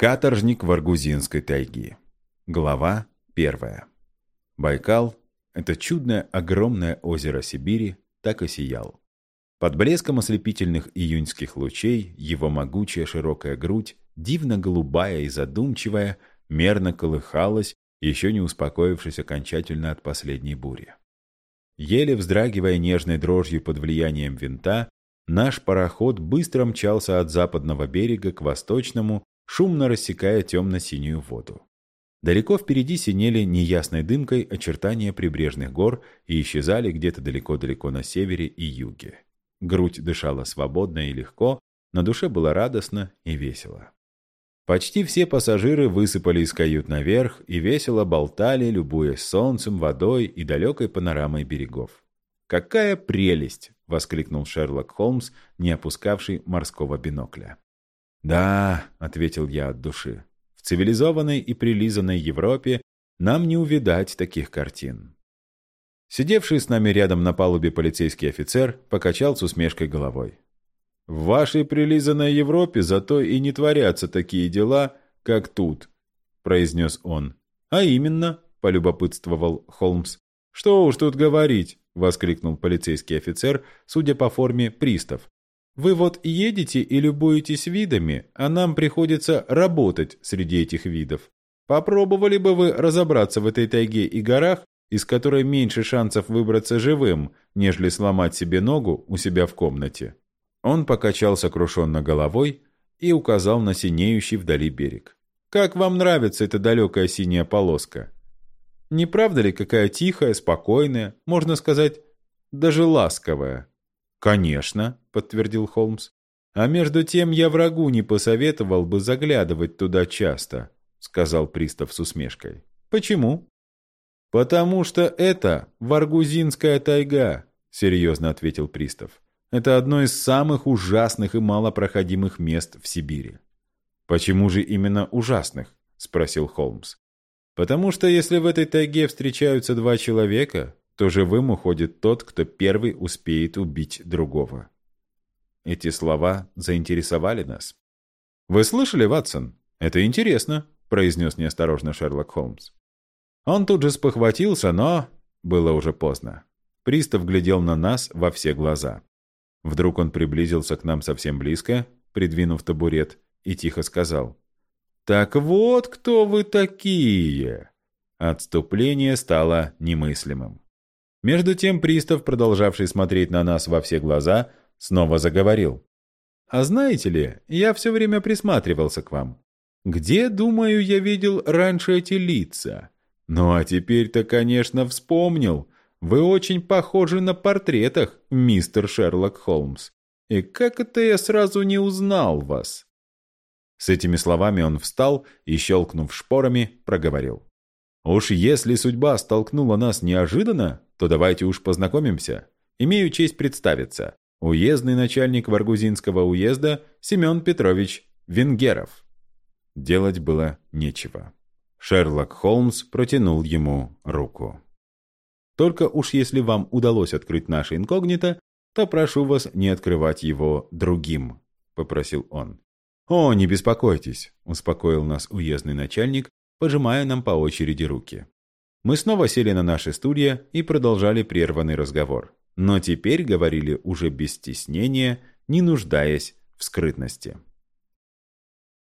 Каторжник Варгузинской тайги. Глава первая. Байкал — это чудное огромное озеро Сибири, так и сиял. Под блеском ослепительных июньских лучей его могучая широкая грудь, дивно голубая и задумчивая, мерно колыхалась, еще не успокоившись окончательно от последней бури. Еле вздрагивая нежной дрожью под влиянием винта, наш пароход быстро мчался от западного берега к восточному, шумно рассекая темно-синюю воду. Далеко впереди синели неясной дымкой очертания прибрежных гор и исчезали где-то далеко-далеко на севере и юге. Грудь дышала свободно и легко, на душе было радостно и весело. Почти все пассажиры высыпали из кают наверх и весело болтали, любуясь солнцем, водой и далекой панорамой берегов. «Какая прелесть!» — воскликнул Шерлок Холмс, не опускавший морского бинокля. «Да», — ответил я от души, — «в цивилизованной и прилизанной Европе нам не увидать таких картин». Сидевший с нами рядом на палубе полицейский офицер покачал с усмешкой головой. «В вашей прилизанной Европе зато и не творятся такие дела, как тут», — произнес он. «А именно», — полюбопытствовал Холмс. «Что уж тут говорить», — воскликнул полицейский офицер, судя по форме пристав, вы вот едете и любуетесь видами, а нам приходится работать среди этих видов. Попробовали бы вы разобраться в этой тайге и горах, из которой меньше шансов выбраться живым, нежели сломать себе ногу у себя в комнате?» Он покачал сокрушенно головой и указал на синеющий вдали берег. «Как вам нравится эта далекая синяя полоска? Не правда ли какая тихая, спокойная, можно сказать, даже ласковая?» «Конечно», — подтвердил Холмс. «А между тем я врагу не посоветовал бы заглядывать туда часто», — сказал пристав с усмешкой. «Почему?» «Потому что это Варгузинская тайга», — серьезно ответил пристав. «Это одно из самых ужасных и малопроходимых мест в Сибири». «Почему же именно ужасных?» — спросил Холмс. «Потому что если в этой тайге встречаются два человека, то живым уходит тот, кто первый успеет убить другого. Эти слова заинтересовали нас. «Вы слышали, Ватсон? Это интересно», — произнес неосторожно Шерлок Холмс. Он тут же спохватился, но было уже поздно. Пристав глядел на нас во все глаза. Вдруг он приблизился к нам совсем близко, придвинув табурет, и тихо сказал. «Так вот кто вы такие!» Отступление стало немыслимым. Между тем пристав, продолжавший смотреть на нас во все глаза, снова заговорил. «А знаете ли, я все время присматривался к вам. Где, думаю, я видел раньше эти лица? Ну а теперь-то, конечно, вспомнил. Вы очень похожи на портретах, мистер Шерлок Холмс. И как это я сразу не узнал вас?» С этими словами он встал и, щелкнув шпорами, проговорил. «Уж если судьба столкнула нас неожиданно, то давайте уж познакомимся. Имею честь представиться. Уездный начальник Варгузинского уезда Семен Петрович Венгеров. Делать было нечего. Шерлок Холмс протянул ему руку. Только уж если вам удалось открыть наше инкогнито, то прошу вас не открывать его другим, попросил он. «О, не беспокойтесь», — успокоил нас уездный начальник, пожимая нам по очереди руки. Мы снова сели на наши стулья и продолжали прерванный разговор. Но теперь говорили уже без стеснения, не нуждаясь в скрытности.